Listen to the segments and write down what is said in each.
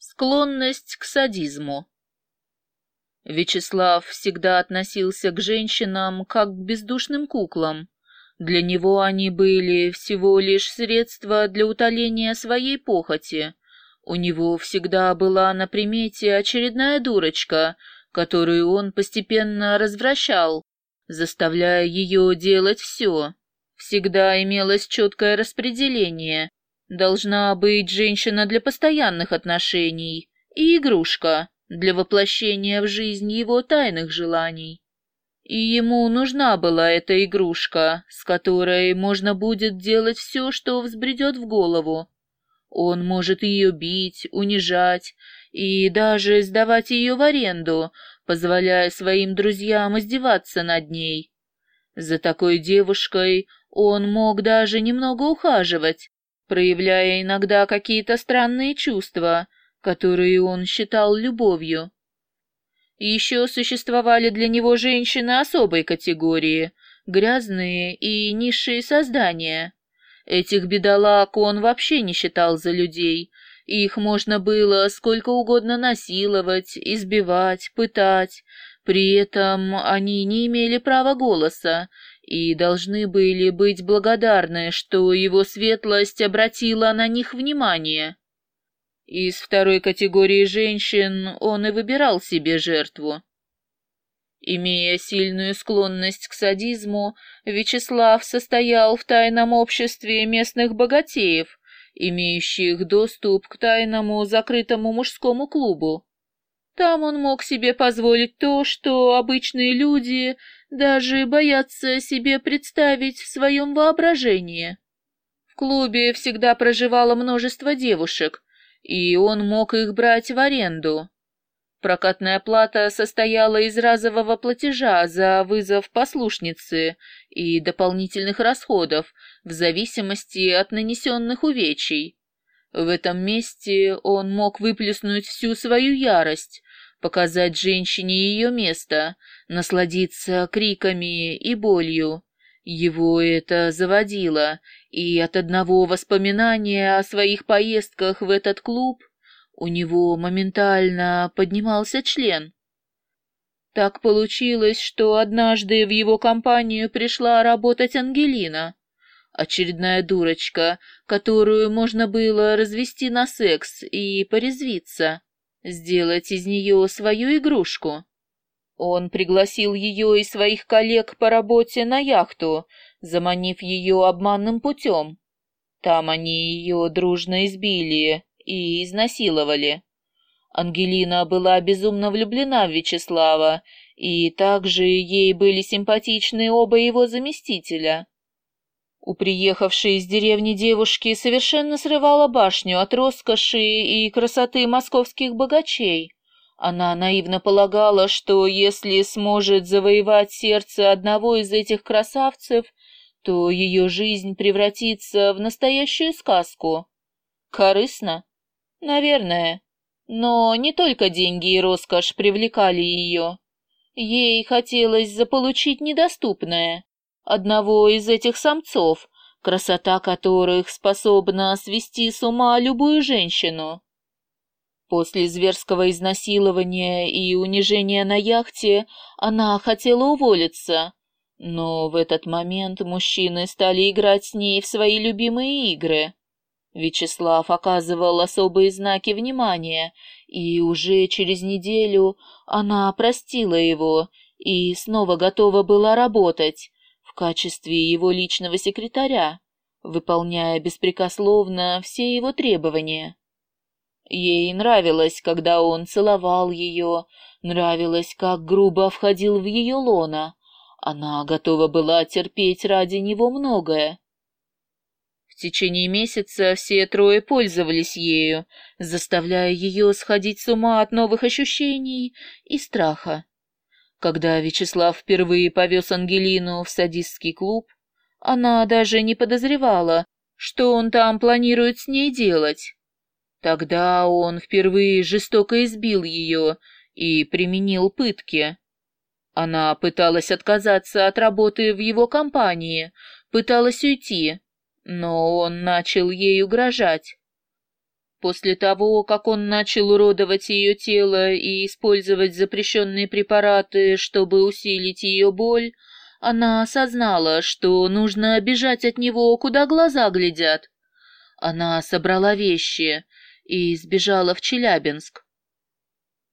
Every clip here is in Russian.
Склонность к садизму. Вячеслав всегда относился к женщинам как к бездушным куклам. Для него они были всего лишь средство для утоления своей похоти. У него всегда была на примете очередная дурочка, которую он постепенно развращал, заставляя ее делать все. Всегда имелось четкое распределение, Должна быть женщина для постоянных отношений и игрушка для воплощения в жизнь его тайных желаний. И ему нужна была эта игрушка, с которой можно будет делать все, что взбредет в голову. Он может ее бить, унижать и даже сдавать ее в аренду, позволяя своим друзьям издеваться над ней. За такой девушкой он мог даже немного ухаживать, проявляя иногда какие-то странные чувства, которые он считал любовью. Еще существовали для него женщины особой категории, грязные и низшие создания. Этих бедолаг он вообще не считал за людей, их можно было сколько угодно насиловать, избивать, пытать, при этом они не имели права голоса и должны были быть благодарны, что его светлость обратила на них внимание. Из второй категории женщин он и выбирал себе жертву. Имея сильную склонность к садизму, Вячеслав состоял в тайном обществе местных богатеев, имеющих доступ к тайному закрытому мужскому клубу. Там он мог себе позволить то, что обычные люди даже боятся себе представить в своем воображении. В клубе всегда проживало множество девушек, и он мог их брать в аренду. Прокатная плата состояла из разового платежа за вызов послушницы и дополнительных расходов в зависимости от нанесенных увечий. В этом месте он мог выплеснуть всю свою ярость, показать женщине ее место, насладиться криками и болью. Его это заводило, и от одного воспоминания о своих поездках в этот клуб у него моментально поднимался член. Так получилось, что однажды в его компанию пришла работать Ангелина, очередная дурочка, которую можно было развести на секс и порезвиться сделать из нее свою игрушку. Он пригласил ее и своих коллег по работе на яхту, заманив ее обманным путем. Там они ее дружно избили и изнасиловали. Ангелина была безумно влюблена в Вячеслава, и также ей были симпатичны оба его заместителя. У приехавшей из деревни девушки совершенно срывала башню от роскоши и красоты московских богачей. Она наивно полагала, что если сможет завоевать сердце одного из этих красавцев, то ее жизнь превратится в настоящую сказку. Корыстно? Наверное. Но не только деньги и роскошь привлекали ее. Ей хотелось заполучить недоступное одного из этих самцов, красота которых способна свести с ума любую женщину. После зверского изнасилования и унижения на яхте она хотела уволиться, но в этот момент мужчины стали играть с ней в свои любимые игры. Вячеслав оказывал особые знаки внимания, и уже через неделю она простила его и снова готова была работать, качестве его личного секретаря, выполняя беспрекословно все его требования. Ей нравилось, когда он целовал ее, нравилось, как грубо входил в ее лона. Она готова была терпеть ради него многое. В течение месяца все трое пользовались ею, заставляя ее сходить с ума от новых ощущений и страха. Когда Вячеслав впервые повез Ангелину в садистский клуб, она даже не подозревала, что он там планирует с ней делать. Тогда он впервые жестоко избил ее и применил пытки. Она пыталась отказаться от работы в его компании, пыталась уйти, но он начал ей угрожать. После того, как он начал уродовать ее тело и использовать запрещенные препараты, чтобы усилить ее боль, она осознала, что нужно бежать от него, куда глаза глядят. Она собрала вещи и сбежала в Челябинск.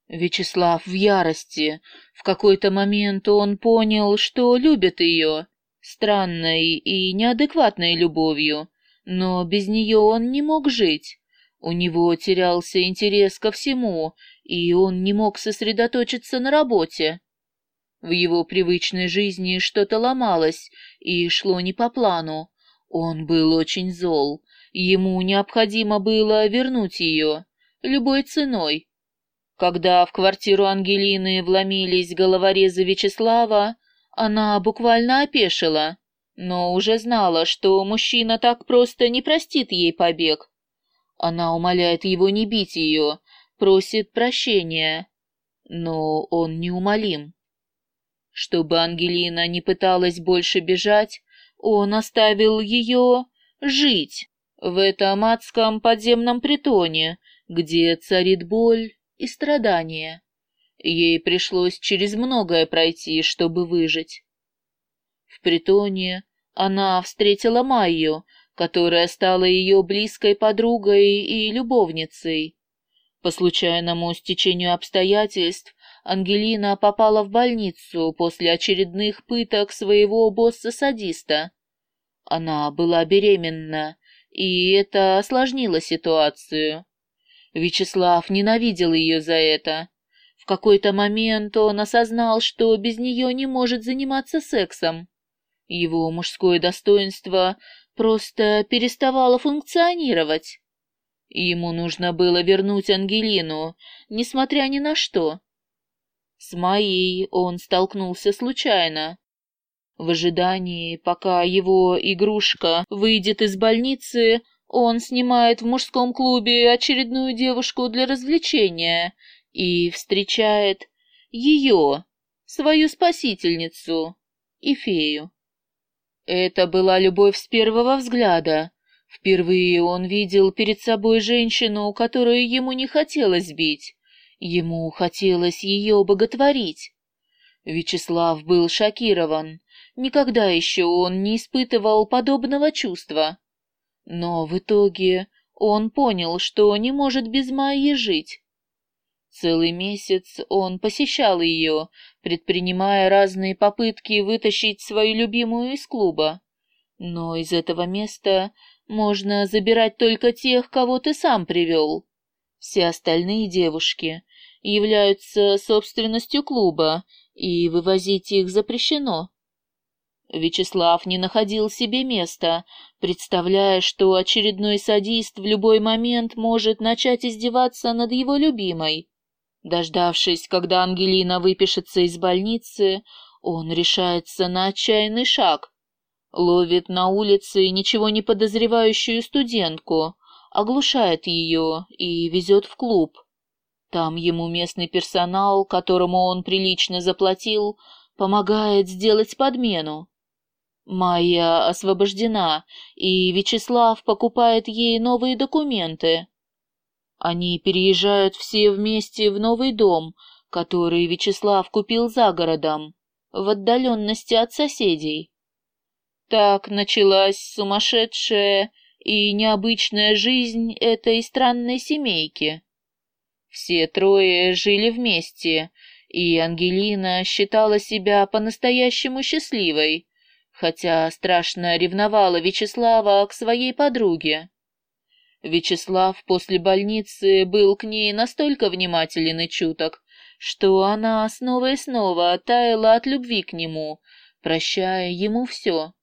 Вячеслав в ярости. В какой-то момент он понял, что любит ее, странной и неадекватной любовью, но без нее он не мог жить. У него терялся интерес ко всему, и он не мог сосредоточиться на работе. В его привычной жизни что-то ломалось и шло не по плану. Он был очень зол. Ему необходимо было вернуть ее любой ценой. Когда в квартиру Ангелины вломились головорезы Вячеслава, она буквально опешила, но уже знала, что мужчина так просто не простит ей побег. Она умоляет его не бить ее, просит прощения, но он неумолим. Чтобы Ангелина не пыталась больше бежать, он оставил ее жить в этом адском подземном притоне, где царит боль и страдания. Ей пришлось через многое пройти, чтобы выжить. В притоне она встретила Майю, которая стала ее близкой подругой и любовницей. По случайному стечению обстоятельств Ангелина попала в больницу после очередных пыток своего босса-садиста. Она была беременна, и это осложнило ситуацию. Вячеслав ненавидел ее за это. В какой-то момент он осознал, что без нее не может заниматься сексом. Его мужское достоинство просто переставало функционировать. Ему нужно было вернуть Ангелину, несмотря ни на что. С Майей он столкнулся случайно. В ожидании, пока его игрушка выйдет из больницы, он снимает в мужском клубе очередную девушку для развлечения и встречает ее, свою спасительницу и фею. Это была любовь с первого взгляда. Впервые он видел перед собой женщину, которую ему не хотелось бить. Ему хотелось ее боготворить. Вячеслав был шокирован. Никогда еще он не испытывал подобного чувства. Но в итоге он понял, что не может без Майи жить. Целый месяц он посещал ее, предпринимая разные попытки вытащить свою любимую из клуба. Но из этого места можно забирать только тех, кого ты сам привел. Все остальные девушки являются собственностью клуба, и вывозить их запрещено. Вячеслав не находил себе места, представляя, что очередной садист в любой момент может начать издеваться над его любимой. Дождавшись, когда Ангелина выпишется из больницы, он решается на отчаянный шаг. Ловит на улице ничего не подозревающую студентку, оглушает ее и везет в клуб. Там ему местный персонал, которому он прилично заплатил, помогает сделать подмену. Майя освобождена, и Вячеслав покупает ей новые документы. Они переезжают все вместе в новый дом, который Вячеслав купил за городом, в отдаленности от соседей. Так началась сумасшедшая и необычная жизнь этой странной семейки. Все трое жили вместе, и Ангелина считала себя по-настоящему счастливой, хотя страшно ревновала Вячеслава к своей подруге. Вячеслав после больницы был к ней настолько внимателен и чуток, что она снова и снова таяла от любви к нему, прощая ему все.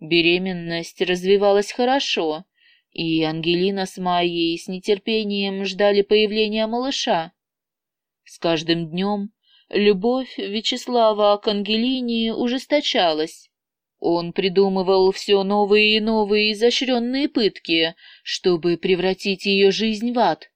Беременность развивалась хорошо, и Ангелина с Майей с нетерпением ждали появления малыша. С каждым днем любовь Вячеслава к Ангелине ужесточалась. Он придумывал все новые и новые изощренные пытки, чтобы превратить ее жизнь в ад.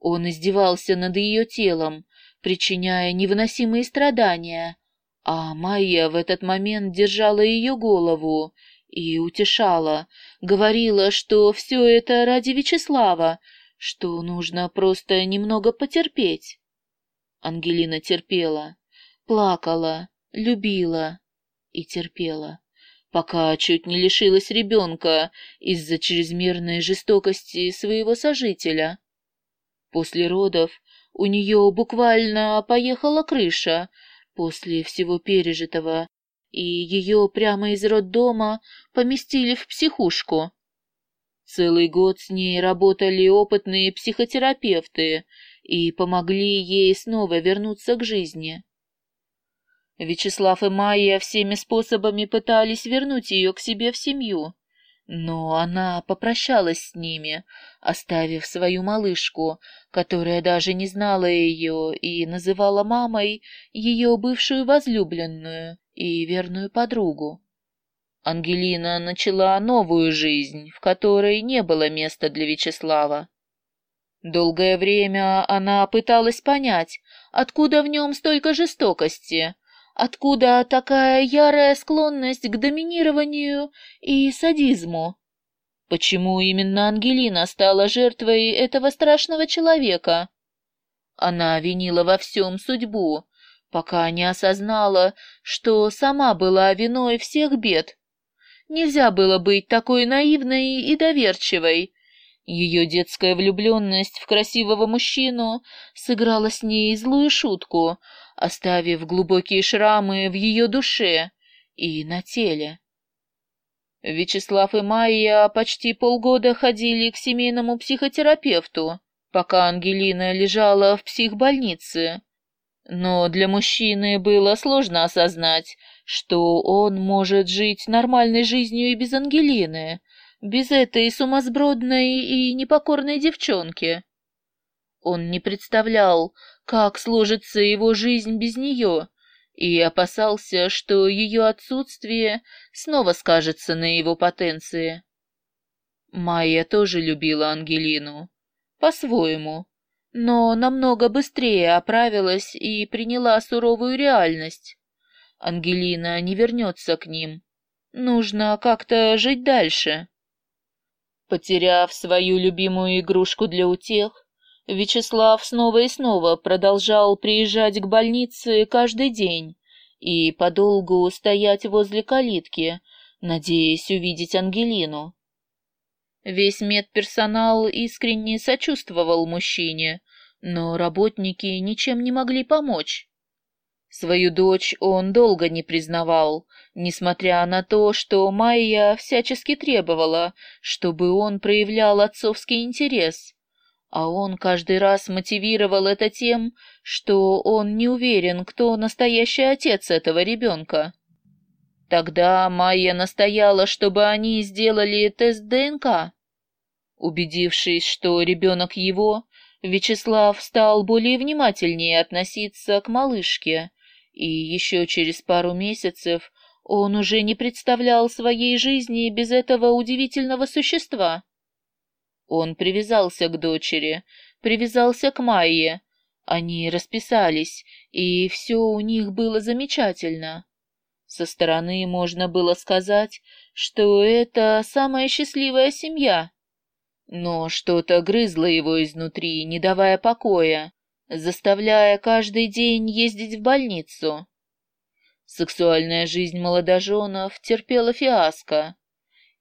Он издевался над ее телом, причиняя невыносимые страдания, а Майя в этот момент держала ее голову и утешала, говорила, что все это ради Вячеслава, что нужно просто немного потерпеть. Ангелина терпела, плакала, любила и терпела, пока чуть не лишилась ребенка из-за чрезмерной жестокости своего сожителя. После родов у нее буквально поехала крыша после всего пережитого, и ее прямо из роддома поместили в психушку. Целый год с ней работали опытные психотерапевты и помогли ей снова вернуться к жизни. Вячеслав и Майя всеми способами пытались вернуть ее к себе в семью, но она попрощалась с ними, оставив свою малышку, которая даже не знала ее и называла мамой ее бывшую возлюбленную и верную подругу. Ангелина начала новую жизнь, в которой не было места для Вячеслава. Долгое время она пыталась понять, откуда в нем столько жестокости, откуда такая ярая склонность к доминированию и садизму. Почему именно Ангелина стала жертвой этого страшного человека? Она винила во всем судьбу, пока не осознала, что сама была виной всех бед, Нельзя было быть такой наивной и доверчивой. Ее детская влюбленность в красивого мужчину сыграла с ней злую шутку, оставив глубокие шрамы в ее душе и на теле. Вячеслав и Майя почти полгода ходили к семейному психотерапевту, пока Ангелина лежала в психбольнице. Но для мужчины было сложно осознать, что он может жить нормальной жизнью и без Ангелины, без этой сумасбродной и непокорной девчонки. Он не представлял, как сложится его жизнь без нее, и опасался, что ее отсутствие снова скажется на его потенции. Майя тоже любила Ангелину, по-своему, но намного быстрее оправилась и приняла суровую реальность. Ангелина не вернется к ним. Нужно как-то жить дальше. Потеряв свою любимую игрушку для утех, Вячеслав снова и снова продолжал приезжать к больнице каждый день и подолгу стоять возле калитки, надеясь увидеть Ангелину. Весь медперсонал искренне сочувствовал мужчине, но работники ничем не могли помочь. Свою дочь он долго не признавал, несмотря на то, что Майя всячески требовала, чтобы он проявлял отцовский интерес. А он каждый раз мотивировал это тем, что он не уверен, кто настоящий отец этого ребенка. Тогда Майя настояла, чтобы они сделали тест ДНК. Убедившись, что ребенок его, Вячеслав стал более внимательнее относиться к малышке и еще через пару месяцев он уже не представлял своей жизни без этого удивительного существа. Он привязался к дочери, привязался к Майе. Они расписались, и все у них было замечательно. Со стороны можно было сказать, что это самая счастливая семья. Но что-то грызло его изнутри, не давая покоя заставляя каждый день ездить в больницу. Сексуальная жизнь молодоженов терпела фиаско.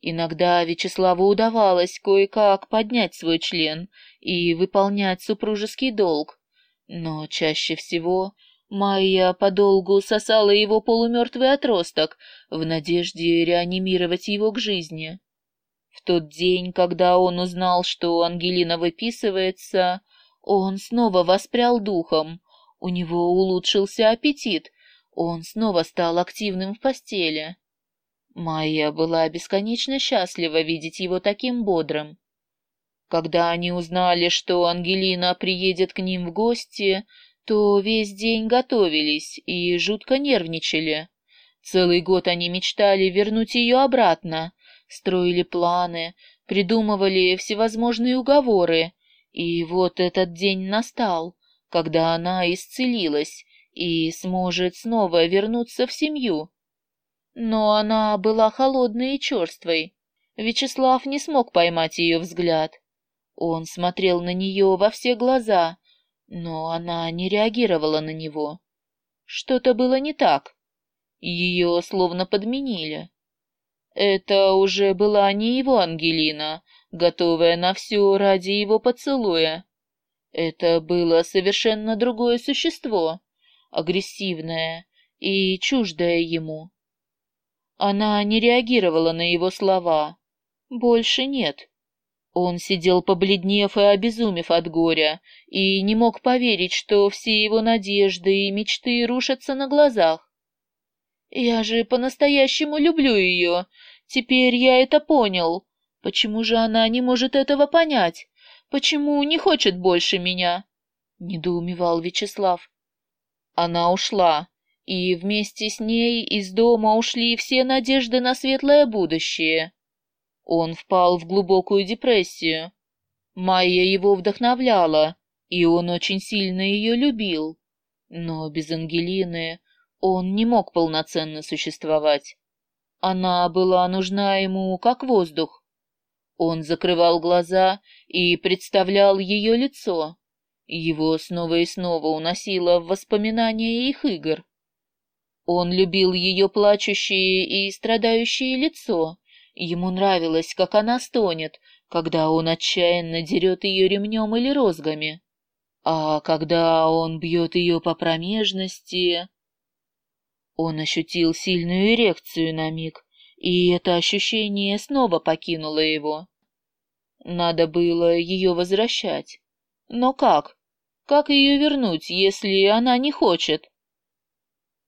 Иногда Вячеславу удавалось кое-как поднять свой член и выполнять супружеский долг, но чаще всего Майя подолгу сосала его полумертвый отросток в надежде реанимировать его к жизни. В тот день, когда он узнал, что Ангелина выписывается, он снова воспрял духом, у него улучшился аппетит, он снова стал активным в постели. Майя была бесконечно счастлива видеть его таким бодрым. Когда они узнали, что Ангелина приедет к ним в гости, то весь день готовились и жутко нервничали. Целый год они мечтали вернуть ее обратно, строили планы, придумывали всевозможные уговоры, и вот этот день настал, когда она исцелилась и сможет снова вернуться в семью. Но она была холодной и черствой. Вячеслав не смог поймать ее взгляд. Он смотрел на нее во все глаза, но она не реагировала на него. Что-то было не так. Ее словно подменили. Это уже была не его Ангелина, готовая на все ради его поцелуя. Это было совершенно другое существо, агрессивное и чуждое ему. Она не реагировала на его слова. Больше нет. Он сидел побледнев и обезумев от горя, и не мог поверить, что все его надежды и мечты рушатся на глазах. «Я же по-настоящему люблю ее. Теперь я это понял. Почему же она не может этого понять? Почему не хочет больше меня?» — недоумевал Вячеслав. Она ушла, и вместе с ней из дома ушли все надежды на светлое будущее. Он впал в глубокую депрессию. Майя его вдохновляла, и он очень сильно ее любил. Но без Ангелины он не мог полноценно существовать. Она была нужна ему как воздух. Он закрывал глаза и представлял ее лицо. Его снова и снова уносило в воспоминания их игр. Он любил ее плачущее и страдающее лицо, Ему нравилось, как она стонет, когда он отчаянно дерет ее ремнем или розгами. А когда он бьет ее по промежности... Он ощутил сильную эрекцию на миг, и это ощущение снова покинуло его. Надо было ее возвращать. Но как? Как ее вернуть, если она не хочет?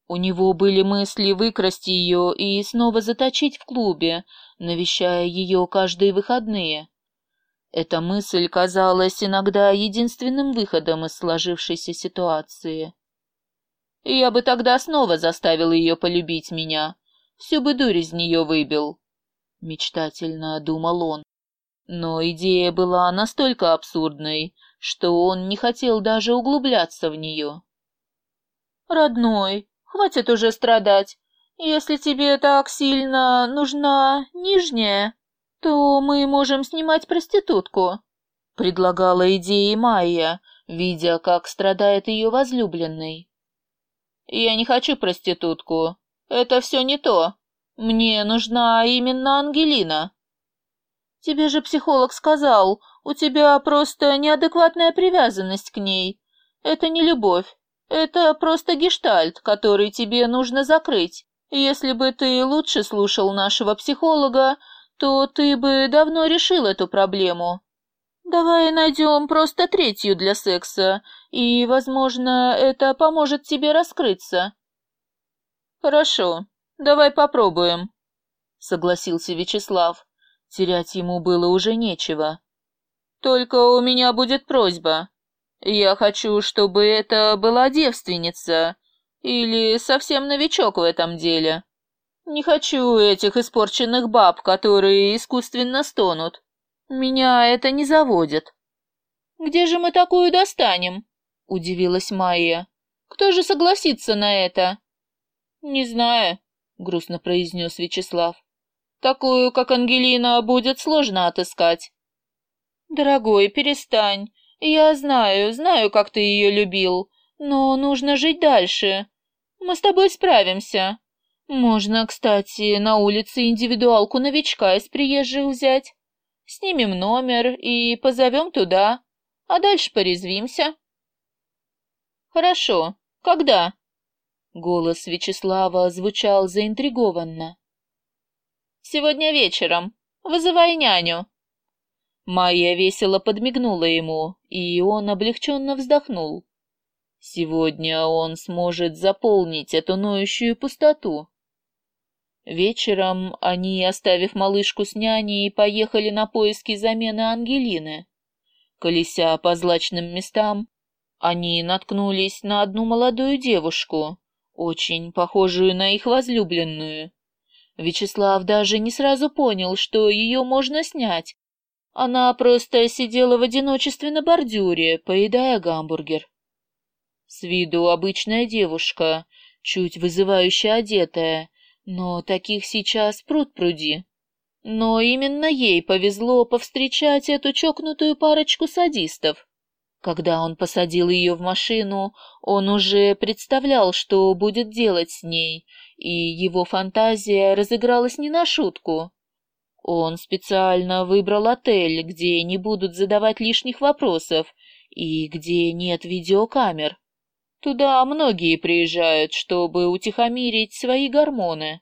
У него были мысли выкрасть ее и снова заточить в клубе, навещая ее каждые выходные. Эта мысль казалась иногда единственным выходом из сложившейся ситуации. Я бы тогда снова заставил ее полюбить меня, всю бы дурь из нее выбил, — мечтательно думал он. Но идея была настолько абсурдной, что он не хотел даже углубляться в нее. «Родной, хватит уже страдать. Если тебе так сильно нужна нижняя, то мы можем снимать проститутку», — предлагала идея Майя, видя, как страдает ее возлюбленный. «Я не хочу проститутку. Это все не то. Мне нужна именно Ангелина». «Тебе же психолог сказал, у тебя просто неадекватная привязанность к ней. Это не любовь, это просто гештальт, который тебе нужно закрыть. Если бы ты лучше слушал нашего психолога, то ты бы давно решил эту проблему. Давай найдем просто третью для секса, и, возможно, это поможет тебе раскрыться. Хорошо, давай попробуем, согласился Вячеслав. Терять ему было уже нечего. Только у меня будет просьба. Я хочу, чтобы это была девственница, или совсем новичок в этом деле? Не хочу этих испорченных баб, которые искусственно стонут. Меня это не заводит. Где же мы такую достанем? Удивилась Майя. Кто же согласится на это? Не знаю, грустно произнес Вячеслав. Такую, как Ангелина, будет сложно отыскать. Дорогой, перестань. Я знаю, знаю, как ты ее любил, но нужно жить дальше. Мы с тобой справимся. Можно, кстати, на улице индивидуалку новичка из приезжих взять. Снимем номер и позовем туда, а дальше порезвимся. Хорошо. Когда? Голос Вячеслава звучал заинтригованно. Сегодня вечером. Вызывай няню. Майя весело подмигнула ему, и он облегченно вздохнул. Сегодня он сможет заполнить эту ноющую пустоту. Вечером они, оставив малышку с няней, поехали на поиски замены Ангелины. Колеся по злачным местам, они наткнулись на одну молодую девушку, очень похожую на их возлюбленную. Вячеслав даже не сразу понял, что ее можно снять. Она просто сидела в одиночестве на бордюре, поедая гамбургер. С виду обычная девушка, чуть вызывающе одетая, но таких сейчас пруд пруди. Но именно ей повезло повстречать эту чокнутую парочку садистов. Когда он посадил ее в машину, он уже представлял, что будет делать с ней, и его фантазия разыгралась не на шутку. Он специально выбрал отель, где не будут задавать лишних вопросов и где нет видеокамер. Туда многие приезжают, чтобы утихомирить свои гормоны.